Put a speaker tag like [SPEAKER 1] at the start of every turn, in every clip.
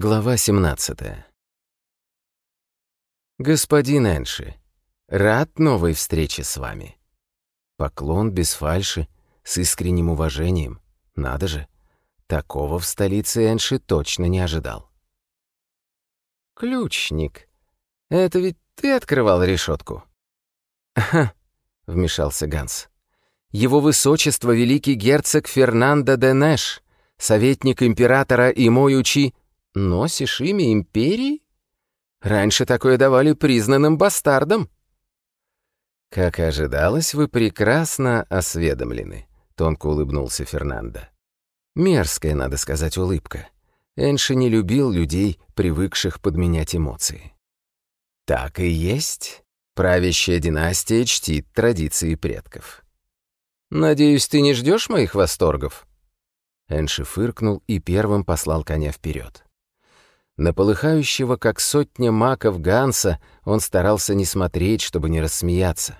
[SPEAKER 1] Глава 17. Господин Энши, рад новой встрече с вами. Поклон без фальши, с искренним уважением. Надо же, такого в столице Энши точно не ожидал. Ключник, это ведь ты открывал решетку? Ага, вмешался Ганс. Его высочество великий герцог Фернандо де Нэш, советник императора и мой учи Носишь имя империи? Раньше такое давали признанным бастардам. Как и ожидалось, вы прекрасно осведомлены, тонко улыбнулся Фернандо. Мерзкая, надо сказать, улыбка. Энши не любил людей, привыкших подменять эмоции. Так и есть. Правящая династия чтит традиции предков. Надеюсь, ты не ждешь моих восторгов? Энши фыркнул и первым послал коня вперед. На полыхающего, как сотня маков Ганса, он старался не смотреть, чтобы не рассмеяться.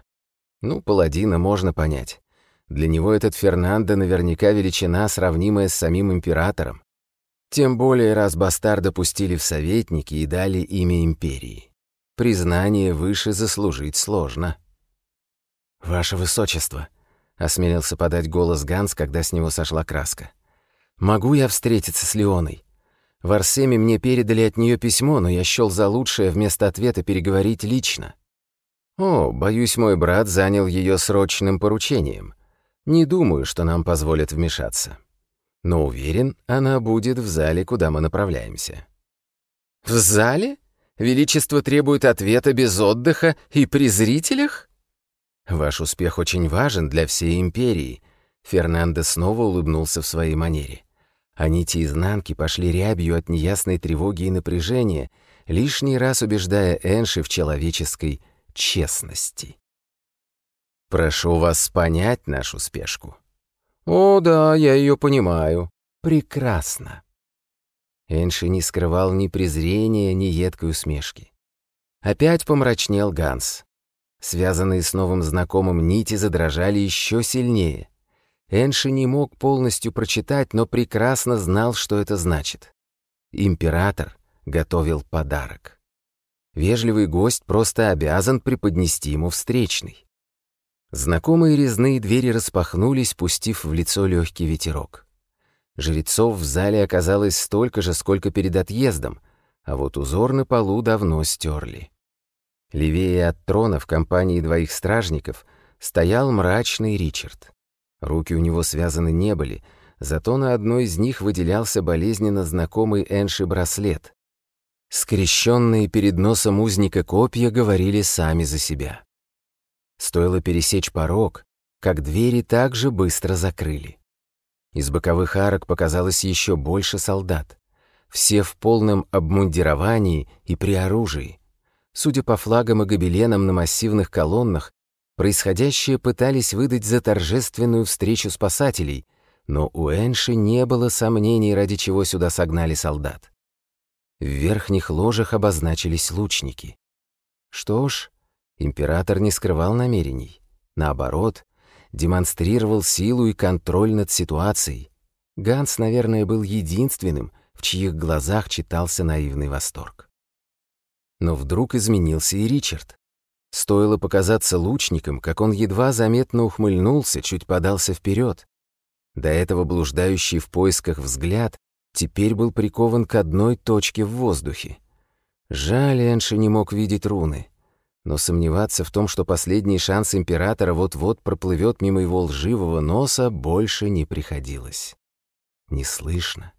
[SPEAKER 1] Ну, паладина можно понять. Для него этот Фернандо наверняка величина, сравнимая с самим императором. Тем более, раз бастарда пустили в советники и дали имя империи. Признание выше заслужить сложно. «Ваше Высочество», — осмелился подать голос Ганс, когда с него сошла краска. «Могу я встретиться с Леоной? В Арсеме мне передали от нее письмо, но я счел за лучшее вместо ответа переговорить лично. О, боюсь, мой брат занял ее срочным поручением. Не думаю, что нам позволят вмешаться. Но уверен, она будет в зале, куда мы направляемся. В зале? Величество требует ответа без отдыха и при зрителях? Ваш успех очень важен для всей империи. Фернандо снова улыбнулся в своей манере. А нити изнанки пошли рябью от неясной тревоги и напряжения, лишний раз убеждая Энши в человеческой честности. «Прошу вас понять нашу спешку». «О, да, я ее понимаю. Прекрасно». Энши не скрывал ни презрения, ни едкой усмешки. Опять помрачнел Ганс. Связанные с новым знакомым нити задрожали еще сильнее — Энши не мог полностью прочитать, но прекрасно знал, что это значит. Император готовил подарок. Вежливый гость просто обязан преподнести ему встречный. Знакомые резные двери распахнулись, пустив в лицо легкий ветерок. Жрецов в зале оказалось столько же, сколько перед отъездом, а вот узор на полу давно стерли. Левее от трона в компании двоих стражников стоял мрачный Ричард. Руки у него связаны не были, зато на одной из них выделялся болезненно знакомый Энши браслет. Скрещенные перед носом узника копья говорили сами за себя. Стоило пересечь порог, как двери так же быстро закрыли. Из боковых арок показалось еще больше солдат. Все в полном обмундировании и при оружии. Судя по флагам и гобеленам на массивных колоннах, Происходящее пытались выдать за торжественную встречу спасателей, но у Энши не было сомнений, ради чего сюда согнали солдат. В верхних ложах обозначились лучники. Что ж, император не скрывал намерений. Наоборот, демонстрировал силу и контроль над ситуацией. Ганс, наверное, был единственным, в чьих глазах читался наивный восторг. Но вдруг изменился и Ричард. Стоило показаться лучником, как он едва заметно ухмыльнулся, чуть подался вперед. До этого блуждающий в поисках взгляд теперь был прикован к одной точке в воздухе. Жаль, Энши не мог видеть руны. Но сомневаться в том, что последний шанс императора вот-вот проплывет мимо его лживого носа, больше не приходилось. Не слышно,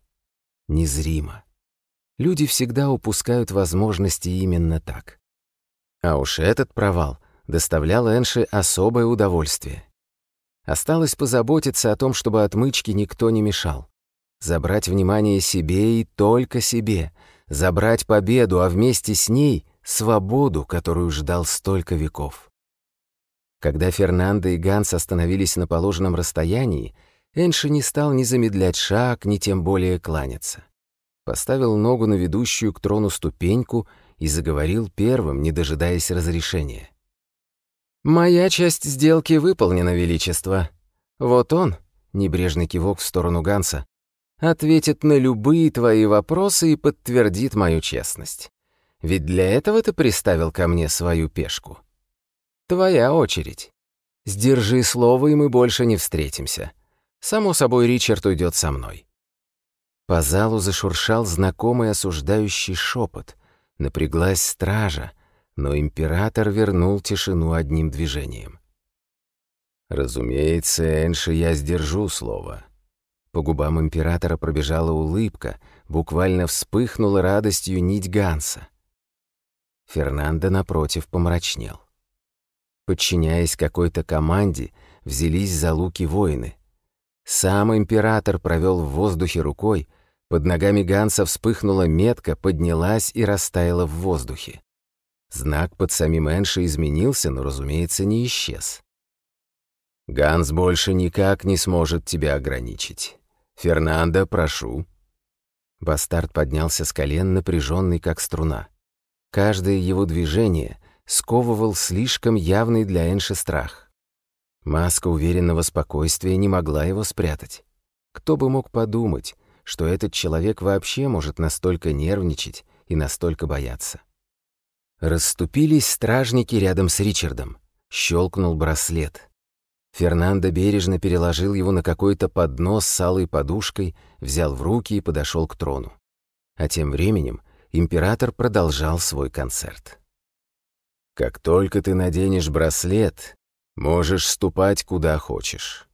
[SPEAKER 1] незримо. Люди всегда упускают возможности именно так. А уж этот провал доставлял Энши особое удовольствие. Осталось позаботиться о том, чтобы отмычке никто не мешал. Забрать внимание себе и только себе. Забрать победу, а вместе с ней — свободу, которую ждал столько веков. Когда Фернандо и Ганс остановились на положенном расстоянии, Энши не стал ни замедлять шаг, ни тем более кланяться. Поставил ногу на ведущую к трону ступеньку — и заговорил первым, не дожидаясь разрешения. «Моя часть сделки выполнена, Величество. Вот он, небрежный кивок в сторону Ганса, ответит на любые твои вопросы и подтвердит мою честность. Ведь для этого ты приставил ко мне свою пешку. Твоя очередь. Сдержи слово, и мы больше не встретимся. Само собой, Ричард уйдет со мной». По залу зашуршал знакомый осуждающий шепот, Напряглась стража, но император вернул тишину одним движением. «Разумеется, Энши, я сдержу слово». По губам императора пробежала улыбка, буквально вспыхнула радостью нить Ганса. Фернандо, напротив, помрачнел. Подчиняясь какой-то команде, взялись за луки воины. Сам император провел в воздухе рукой, под ногами Ганса вспыхнула метка, поднялась и растаяла в воздухе. Знак под самим Энши изменился, но, разумеется, не исчез. «Ганс больше никак не сможет тебя ограничить. Фернандо, прошу». Бастард поднялся с колен, напряженный как струна. Каждое его движение сковывал слишком явный для Энши страх. Маска уверенного спокойствия не могла его спрятать. Кто бы мог подумать, что этот человек вообще может настолько нервничать и настолько бояться. Расступились стражники рядом с Ричардом. Щелкнул браслет. Фернандо бережно переложил его на какой-то поднос с алой подушкой, взял в руки и подошел к трону. А тем временем император продолжал свой концерт. «Как только ты наденешь браслет, можешь ступать куда хочешь.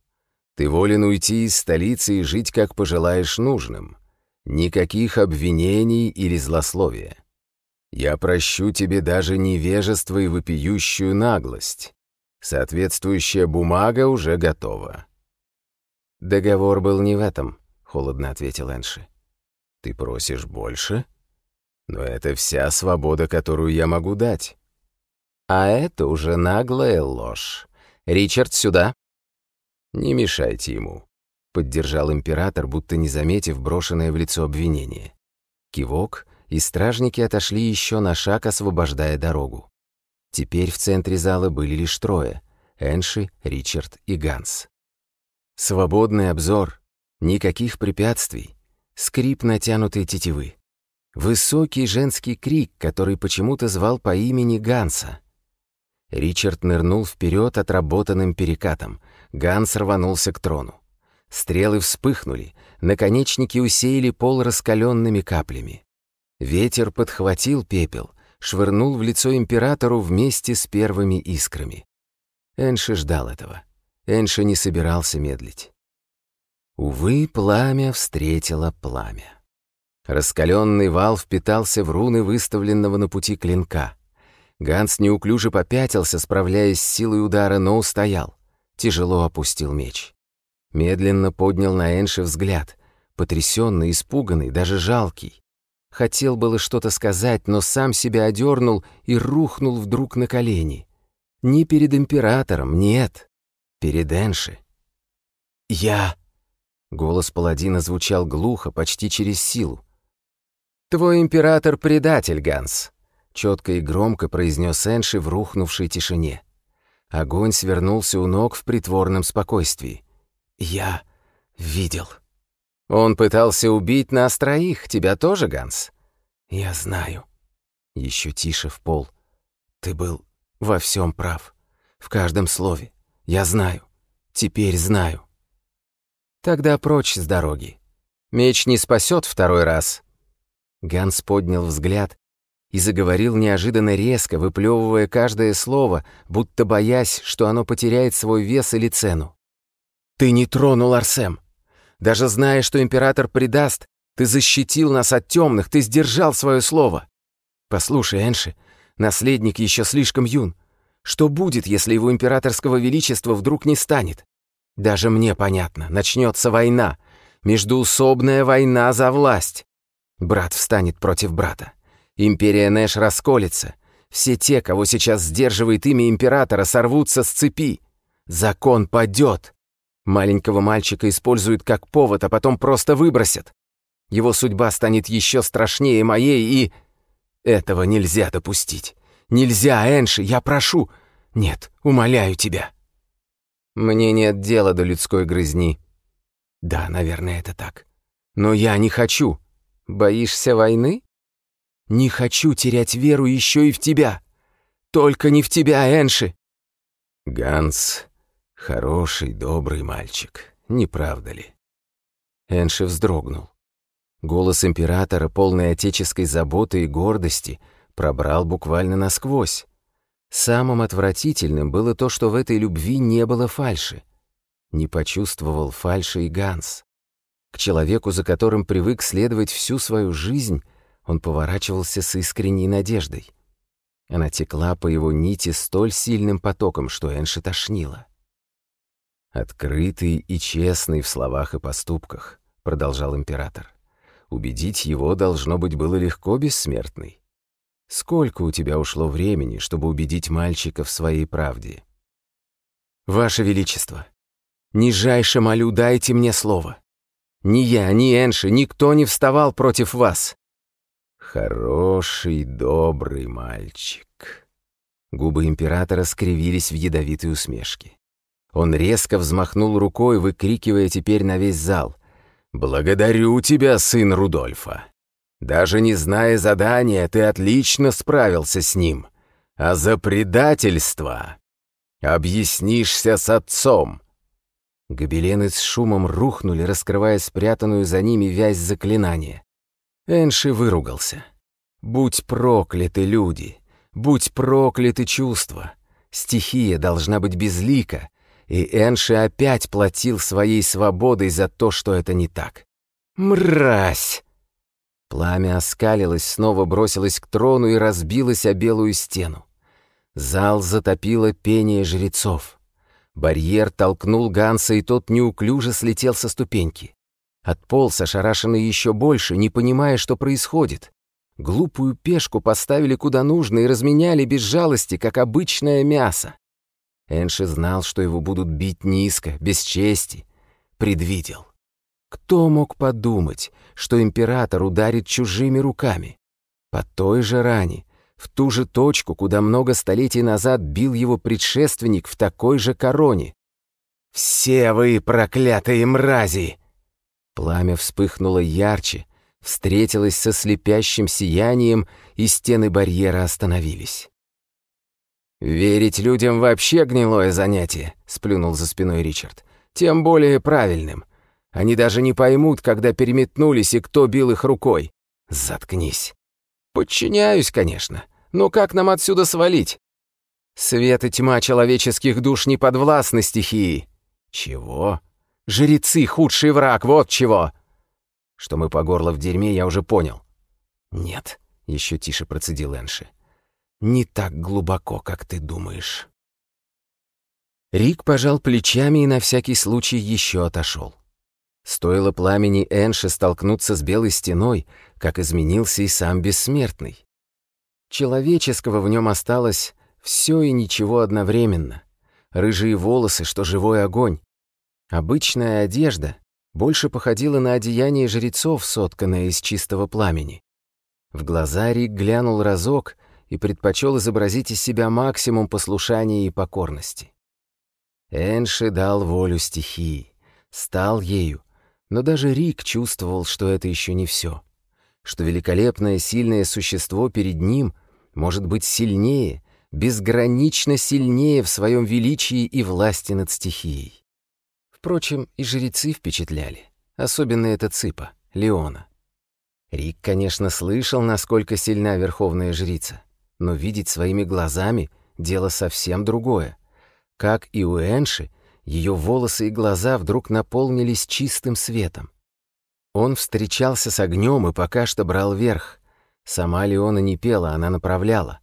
[SPEAKER 1] Ты волен уйти из столицы и жить, как пожелаешь нужным. Никаких обвинений или злословия. Я прощу тебе даже невежество и вопиющую наглость. Соответствующая бумага уже готова». «Договор был не в этом», — холодно ответил Энши. «Ты просишь больше? Но это вся свобода, которую я могу дать». «А это уже наглая ложь. Ричард, сюда!» «Не мешайте ему», — поддержал император, будто не заметив брошенное в лицо обвинение. Кивок, и стражники отошли еще на шаг, освобождая дорогу. Теперь в центре зала были лишь трое — Энши, Ричард и Ганс. Свободный обзор, никаких препятствий, скрип натянутой тетивы. Высокий женский крик, который почему-то звал по имени Ганса. Ричард нырнул вперед отработанным перекатом — Ганс рванулся к трону. Стрелы вспыхнули, наконечники усеяли пол раскаленными каплями. Ветер подхватил пепел, швырнул в лицо императору вместе с первыми искрами. Энши ждал этого. Энши не собирался медлить. Увы, пламя встретило пламя. Раскаленный вал впитался в руны выставленного на пути клинка. Ганс неуклюже попятился, справляясь с силой удара, но устоял тяжело опустил меч. Медленно поднял на Энши взгляд, потрясенный, испуганный, даже жалкий. Хотел было что-то сказать, но сам себя одернул и рухнул вдруг на колени. Не перед императором, нет, перед Энши. «Я...» — голос паладина звучал глухо, почти через силу. «Твой император — предатель, Ганс», — четко и громко произнес Энши в рухнувшей тишине. Огонь свернулся у ног в притворном спокойствии. «Я видел». «Он пытался убить нас троих, тебя тоже, Ганс?» «Я знаю». Еще тише в пол. «Ты был во всем прав. В каждом слове. Я знаю. Теперь знаю». «Тогда прочь с дороги. Меч не спасет второй раз». Ганс поднял взгляд и заговорил неожиданно резко, выплевывая каждое слово, будто боясь, что оно потеряет свой вес или цену. «Ты не тронул Арсем. Даже зная, что император предаст, ты защитил нас от темных, ты сдержал свое слово. Послушай, Энши, наследник еще слишком юн. Что будет, если его императорского величества вдруг не станет? Даже мне понятно, начнется война, междуусобная война за власть. Брат встанет против брата. Империя Нэш расколется. Все те, кого сейчас сдерживает имя императора, сорвутся с цепи. Закон падет. Маленького мальчика используют как повод, а потом просто выбросят. Его судьба станет еще страшнее моей, и... Этого нельзя допустить. Нельзя, Энши, я прошу. Нет, умоляю тебя. Мне нет дела до людской грызни. Да, наверное, это так. Но я не хочу. Боишься войны? Не хочу терять веру еще и в тебя. Только не в тебя, Энши. Ганс — хороший, добрый мальчик, не правда ли? Энши вздрогнул. Голос императора, полный отеческой заботы и гордости, пробрал буквально насквозь. Самым отвратительным было то, что в этой любви не было фальши. Не почувствовал фальши и Ганс. К человеку, за которым привык следовать всю свою жизнь, он поворачивался с искренней надеждой. Она текла по его нити столь сильным потоком, что Энши тошнила. «Открытый и честный в словах и поступках», — продолжал император. «Убедить его, должно быть, было легко бессмертный. Сколько у тебя ушло времени, чтобы убедить мальчика в своей правде?» «Ваше Величество, нижайше молю, дайте мне слово. Ни я, ни Энши, никто не вставал против вас. Хороший, добрый мальчик. Губы императора скривились в ядовитой усмешке. Он резко взмахнул рукой, выкрикивая теперь на весь зал. «Благодарю тебя, сын Рудольфа! Даже не зная задания, ты отлично справился с ним. А за предательство объяснишься с отцом!» Гобелены с шумом рухнули, раскрывая спрятанную за ними вязь заклинания. Энши выругался. «Будь прокляты, люди! Будь прокляты чувства! Стихия должна быть безлика!» И Энши опять платил своей свободой за то, что это не так. «Мразь!» Пламя оскалилось, снова бросилось к трону и разбилось о белую стену. Зал затопило пение жрецов. Барьер толкнул Ганса, и тот неуклюже слетел со ступеньки. Отполз ошарашенный еще больше, не понимая, что происходит. Глупую пешку поставили куда нужно и разменяли без жалости, как обычное мясо. Энши знал, что его будут бить низко, без чести. Предвидел. Кто мог подумать, что император ударит чужими руками? По той же ране, в ту же точку, куда много столетий назад бил его предшественник в такой же короне. «Все вы, проклятые мрази!» Пламя вспыхнуло ярче, встретилось со слепящим сиянием, и стены барьера остановились. «Верить людям вообще гнилое занятие», — сплюнул за спиной Ричард. «Тем более правильным. Они даже не поймут, когда переметнулись и кто бил их рукой. Заткнись». «Подчиняюсь, конечно. Но как нам отсюда свалить?» «Свет и тьма человеческих душ не подвластны стихии». «Чего?» Жрецы, худший враг, вот чего!» Что мы по горло в дерьме, я уже понял. «Нет», — еще тише процедил Энши. «Не так глубоко, как ты думаешь». Рик пожал плечами и на всякий случай еще отошел. Стоило пламени Энши столкнуться с белой стеной, как изменился и сам бессмертный. Человеческого в нем осталось все и ничего одновременно. Рыжие волосы, что живой огонь, Обычная одежда больше походила на одеяние жрецов, сотканное из чистого пламени. В глаза Рик глянул разок и предпочел изобразить из себя максимум послушания и покорности. Энши дал волю стихии, стал ею, но даже Рик чувствовал, что это еще не все, что великолепное сильное существо перед ним может быть сильнее, безгранично сильнее в своем величии и власти над стихией. Впрочем, и жрецы впечатляли. Особенно эта цыпа, Леона. Рик, конечно, слышал, насколько сильна верховная жрица. Но видеть своими глазами — дело совсем другое. Как и у Энши, ее волосы и глаза вдруг наполнились чистым светом. Он встречался с огнем и пока что брал верх. Сама Леона не пела, она направляла.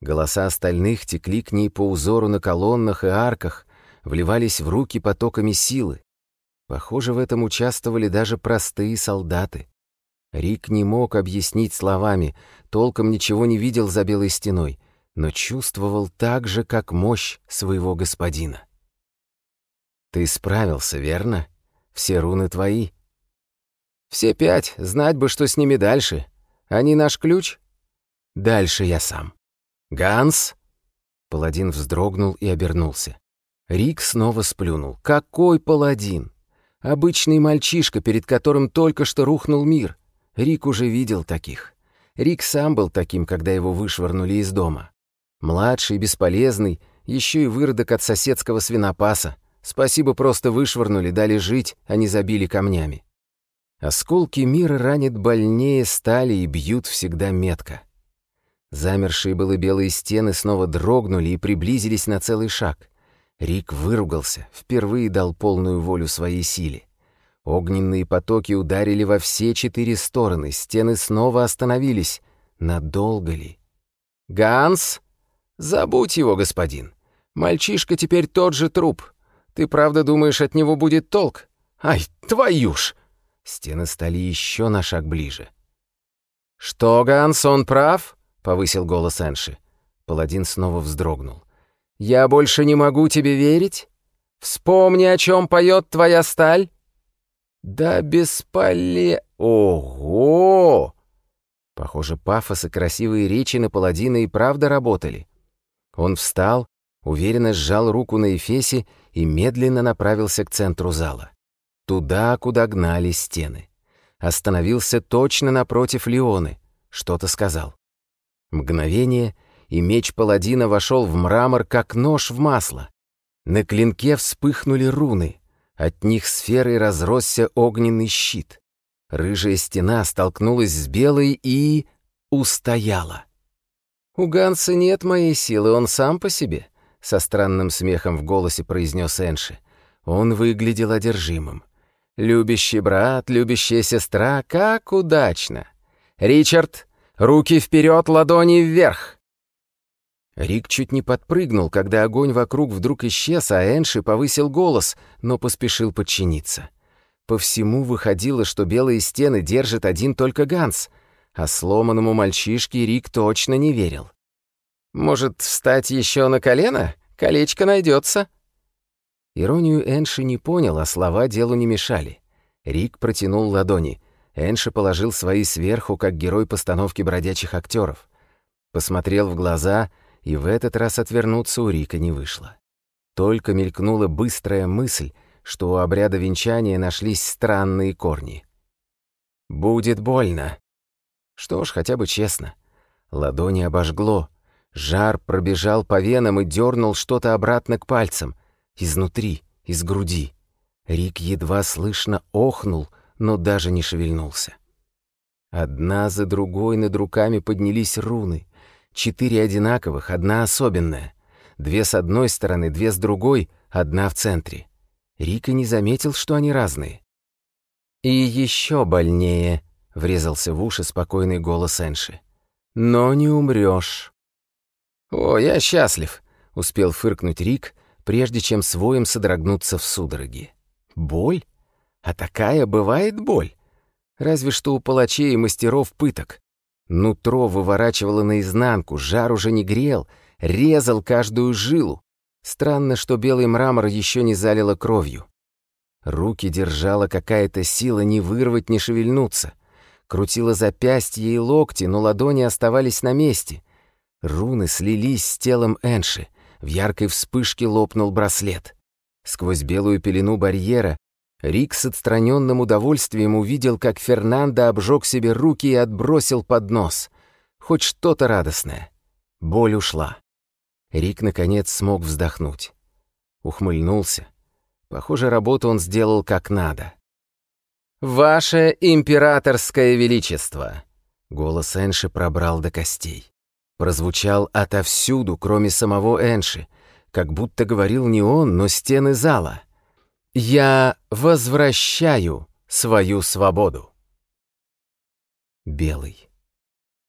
[SPEAKER 1] Голоса остальных текли к ней по узору на колоннах и арках, вливались в руки потоками силы. Похоже, в этом участвовали даже простые солдаты. Рик не мог объяснить словами, толком ничего не видел за белой стеной, но чувствовал так же, как мощь своего господина. «Ты справился, верно? Все руны твои?» «Все пять, знать бы, что с ними дальше. Они наш ключ?» «Дальше я сам». «Ганс?» Паладин вздрогнул и обернулся. Рик снова сплюнул. «Какой паладин! Обычный мальчишка, перед которым только что рухнул мир. Рик уже видел таких. Рик сам был таким, когда его вышвырнули из дома. Младший, бесполезный, еще и выродок от соседского свинопаса. Спасибо, просто вышвырнули, дали жить, а не забили камнями. Осколки мира ранят больнее стали и бьют всегда метко. Замершие было белые стены снова дрогнули и приблизились на целый шаг. Рик выругался, впервые дал полную волю своей силе. Огненные потоки ударили во все четыре стороны, стены снова остановились. Надолго ли? «Ганс? Забудь его, господин. Мальчишка теперь тот же труп. Ты правда думаешь, от него будет толк? Ай, твою ж!» Стены стали еще на шаг ближе. «Что, Ганс, он прав?» — повысил голос Энши. Паладин снова вздрогнул. Я больше не могу тебе верить? Вспомни, о чем поет твоя сталь?» «Да беспале... Ого!» Похоже, пафос и красивые речи на паладина и правда работали. Он встал, уверенно сжал руку на Эфесе и медленно направился к центру зала. Туда, куда гнали стены. Остановился точно напротив Леоны. Что-то сказал. Мгновение — и меч паладина вошел в мрамор, как нож в масло. На клинке вспыхнули руны, от них сферой разросся огненный щит. Рыжая стена столкнулась с белой и... устояла. «У Ганса нет моей силы, он сам по себе», — со странным смехом в голосе произнес Энши. Он выглядел одержимым. «Любящий брат, любящая сестра, как удачно!» «Ричард, руки вперед, ладони вверх!» Рик чуть не подпрыгнул, когда огонь вокруг вдруг исчез, а Энши повысил голос, но поспешил подчиниться. По всему выходило, что белые стены держит один только Ганс, а сломанному мальчишке Рик точно не верил. «Может, встать еще на колено? Колечко найдется. Иронию Энши не понял, а слова делу не мешали. Рик протянул ладони. Энши положил свои сверху, как герой постановки бродячих актеров. Посмотрел в глаза — и в этот раз отвернуться у Рика не вышло. Только мелькнула быстрая мысль, что у обряда венчания нашлись странные корни. «Будет больно». Что ж, хотя бы честно. Ладони обожгло. Жар пробежал по венам и дернул что-то обратно к пальцам. Изнутри, из груди. Рик едва слышно охнул, но даже не шевельнулся. Одна за другой над руками поднялись руны четыре одинаковых, одна особенная. Две с одной стороны, две с другой, одна в центре. Рика не заметил, что они разные. «И еще больнее», — врезался в уши спокойный голос Энши. «Но не умрешь. «О, я счастлив», — успел фыркнуть Рик, прежде чем своим содрогнуться в судороге. «Боль? А такая бывает боль. Разве что у палачей и мастеров пыток. Нутро выворачивало наизнанку, жар уже не грел, резал каждую жилу. Странно, что белый мрамор еще не залило кровью. Руки держала какая-то сила не вырвать, не шевельнуться. Крутила запястья и локти, но ладони оставались на месте. Руны слились с телом Энши. В яркой вспышке лопнул браслет. Сквозь белую пелену барьера Рик с отстраненным удовольствием увидел, как Фернандо обжег себе руки и отбросил под нос. Хоть что-то радостное. Боль ушла. Рик, наконец, смог вздохнуть. Ухмыльнулся. Похоже, работу он сделал как надо. «Ваше императорское величество!» Голос Энши пробрал до костей. Прозвучал отовсюду, кроме самого Энши, как будто говорил не он, но стены зала — я возвращаю свою свободу. Белый.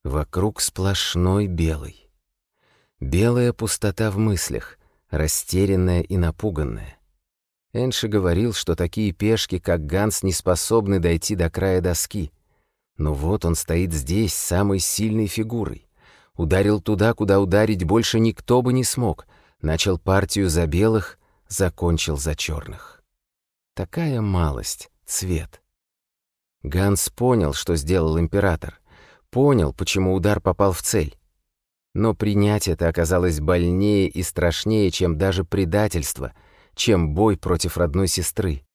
[SPEAKER 1] Вокруг сплошной белый. Белая пустота в мыслях, растерянная и напуганная. Энши говорил, что такие пешки, как Ганс, не способны дойти до края доски. Но вот он стоит здесь самой сильной фигурой. Ударил туда, куда ударить больше никто бы не смог. Начал партию за белых, закончил за черных. Такая малость, цвет. Ганс понял, что сделал император. Понял, почему удар попал в цель. Но принять это оказалось больнее и страшнее, чем даже предательство, чем бой против родной сестры.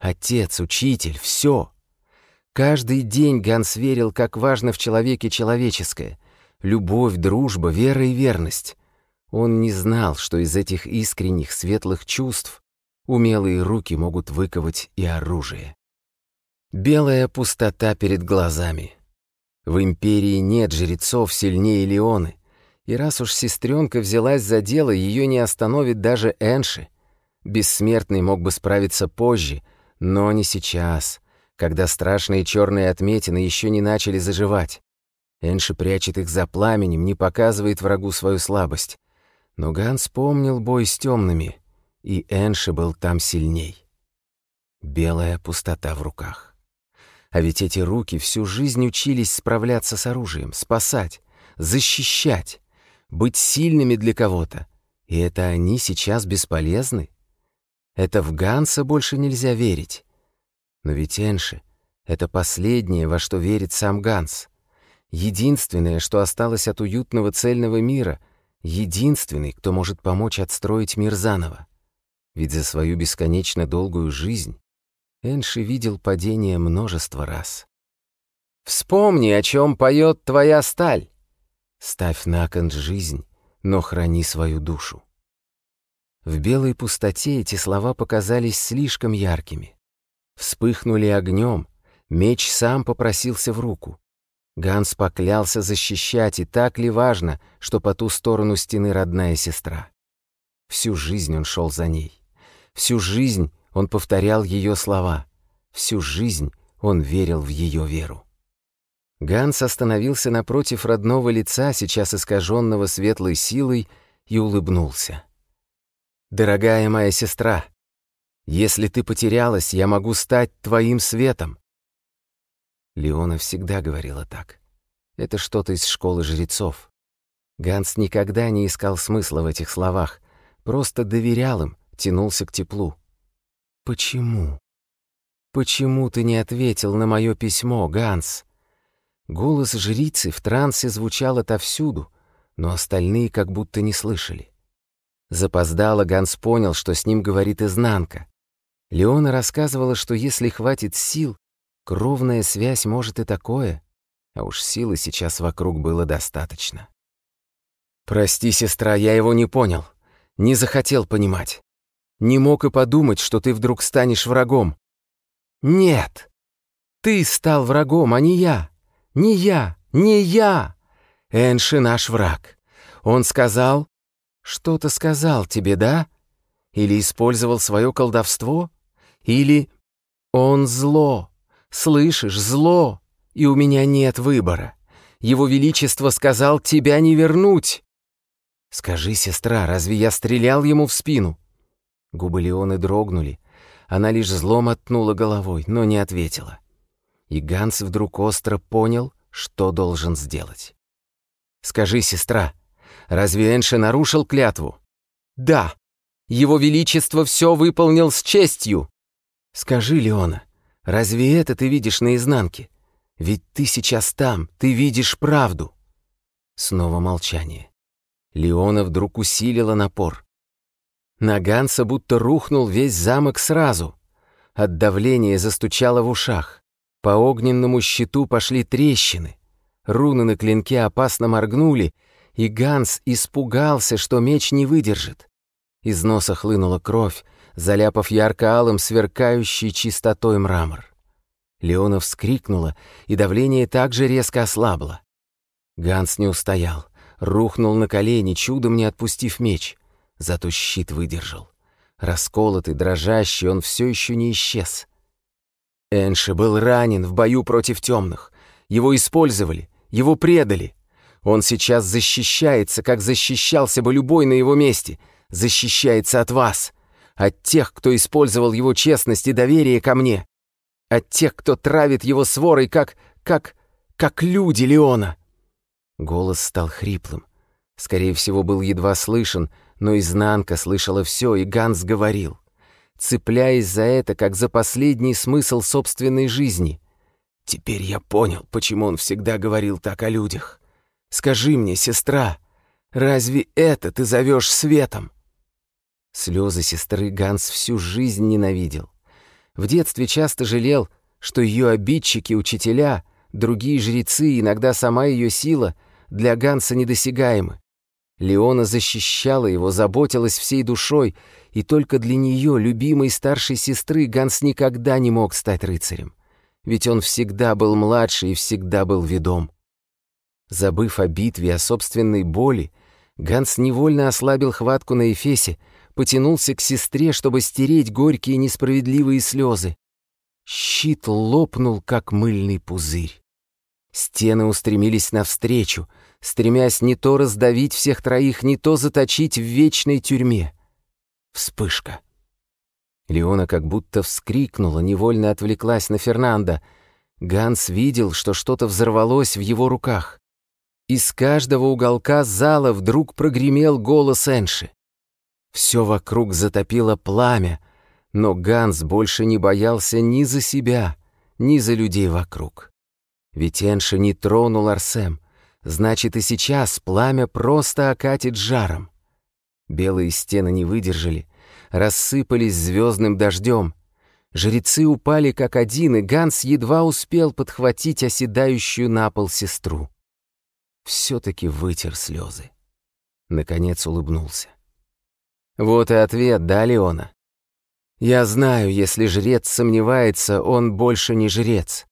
[SPEAKER 1] Отец, учитель, все. Каждый день Ганс верил, как важно в человеке человеческое. Любовь, дружба, вера и верность. Он не знал, что из этих искренних, светлых чувств умелые руки могут выковать и оружие. Белая пустота перед глазами. В империи нет жрецов сильнее Леоны, и раз уж сестренка взялась за дело, ее не остановит даже Энши. Бессмертный мог бы справиться позже, но не сейчас, когда страшные черные отметины еще не начали заживать. Энши прячет их за пламенем, не показывает врагу свою слабость. Но Ганс помнил бой с темными — и Энши был там сильней. Белая пустота в руках. А ведь эти руки всю жизнь учились справляться с оружием, спасать, защищать, быть сильными для кого-то. И это они сейчас бесполезны? Это в Ганса больше нельзя верить. Но ведь Энши — это последнее, во что верит сам Ганс. Единственное, что осталось от уютного цельного мира, единственный, кто может помочь отстроить мир заново ведь за свою бесконечно долгую жизнь Энши видел падение множество раз. «Вспомни, о чем поет твоя сталь!» «Ставь на кон жизнь, но храни свою душу!» В белой пустоте эти слова показались слишком яркими. Вспыхнули огнем, меч сам попросился в руку. Ганс поклялся защищать, и так ли важно, что по ту сторону стены родная сестра. Всю жизнь он шел за ней. Всю жизнь он повторял ее слова. Всю жизнь он верил в ее веру. Ганс остановился напротив родного лица, сейчас искаженного светлой силой, и улыбнулся. «Дорогая моя сестра, если ты потерялась, я могу стать твоим светом». Леона всегда говорила так. Это что-то из школы жрецов. Ганс никогда не искал смысла в этих словах, просто доверял им, тянулся к теплу. «Почему? Почему ты не ответил на мое письмо, Ганс?» Голос жрицы в трансе звучал отовсюду, но остальные как будто не слышали. Запоздало Ганс понял, что с ним говорит изнанка. Леона рассказывала, что если хватит сил, кровная связь может и такое, а уж силы сейчас вокруг было достаточно. «Прости, сестра, я его не понял, не захотел понимать. Не мог и подумать, что ты вдруг станешь врагом. Нет. Ты стал врагом, а не я. Не я, не я. Энши наш враг. Он сказал... Что-то сказал тебе, да? Или использовал свое колдовство? Или... Он зло. Слышишь, зло. И у меня нет выбора. Его Величество сказал тебя не вернуть. Скажи, сестра, разве я стрелял ему в спину? Губы Леоны дрогнули. Она лишь зло мотнула головой, но не ответила. И Ганс вдруг остро понял, что должен сделать. «Скажи, сестра, разве Энши нарушил клятву?» «Да! Его Величество все выполнил с честью!» «Скажи, Леона, разве это ты видишь наизнанке? Ведь ты сейчас там, ты видишь правду!» Снова молчание. Леона вдруг усилила напор. Наганса будто рухнул весь замок сразу. От давления застучало в ушах. По огненному щиту пошли трещины. Руны на клинке опасно моргнули, и Ганс испугался, что меч не выдержит. Из носа хлынула кровь, заляпав ярко-алым сверкающий чистотой мрамор. Леона вскрикнула, и давление также резко ослабло. Ганс не устоял, рухнул на колени, чудом не отпустив меч — Зато щит выдержал. Расколотый, дрожащий, он все еще не исчез. Энши был ранен в бою против темных. Его использовали, его предали. Он сейчас защищается, как защищался бы любой на его месте. Защищается от вас. От тех, кто использовал его честность и доверие ко мне. От тех, кто травит его сворой, как... как... как люди Леона. Голос стал хриплым. Скорее всего, был едва слышен, но изнанка слышала все, и Ганс говорил, цепляясь за это, как за последний смысл собственной жизни. «Теперь я понял, почему он всегда говорил так о людях. Скажи мне, сестра, разве это ты зовешь светом?» Слезы сестры Ганс всю жизнь ненавидел. В детстве часто жалел, что ее обидчики, учителя, другие жрецы, иногда сама ее сила для Ганса недосягаемы. Леона защищала его, заботилась всей душой, и только для нее, любимой старшей сестры, Ганс никогда не мог стать рыцарем. Ведь он всегда был младше и всегда был ведом. Забыв о битве, о собственной боли, Ганс невольно ослабил хватку на Эфесе, потянулся к сестре, чтобы стереть горькие несправедливые слезы. Щит лопнул, как мыльный пузырь. Стены устремились навстречу — стремясь не то раздавить всех троих, не то заточить в вечной тюрьме. Вспышка. Леона как будто вскрикнула, невольно отвлеклась на Фернанда. Ганс видел, что что-то взорвалось в его руках. Из каждого уголка зала вдруг прогремел голос Энши. Все вокруг затопило пламя, но Ганс больше не боялся ни за себя, ни за людей вокруг. Ведь Энши не тронул Арсем — Значит, и сейчас пламя просто окатит жаром. Белые стены не выдержали, рассыпались звездным дождем. Жрецы упали как один, и Ганс едва успел подхватить оседающую на пол сестру. Все-таки вытер слезы. Наконец улыбнулся. Вот и ответ, да, Леона? Я знаю, если жрец сомневается, он больше не жрец.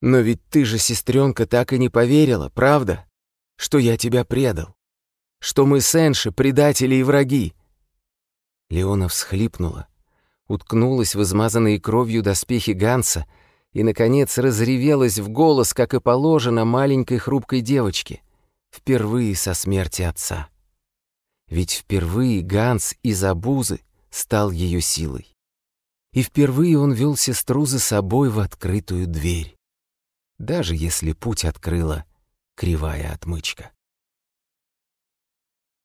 [SPEAKER 1] Но ведь ты же, сестренка, так и не поверила, правда? Что я тебя предал? Что мы с Энши предатели и враги?» Леона всхлипнула, уткнулась в измазанные кровью доспехи Ганса и, наконец, разревелась в голос, как и положено, маленькой хрупкой девочке, впервые со смерти отца. Ведь впервые Ганс из обузы стал ее силой. И впервые он вел сестру за собой в открытую дверь даже если путь открыла кривая отмычка.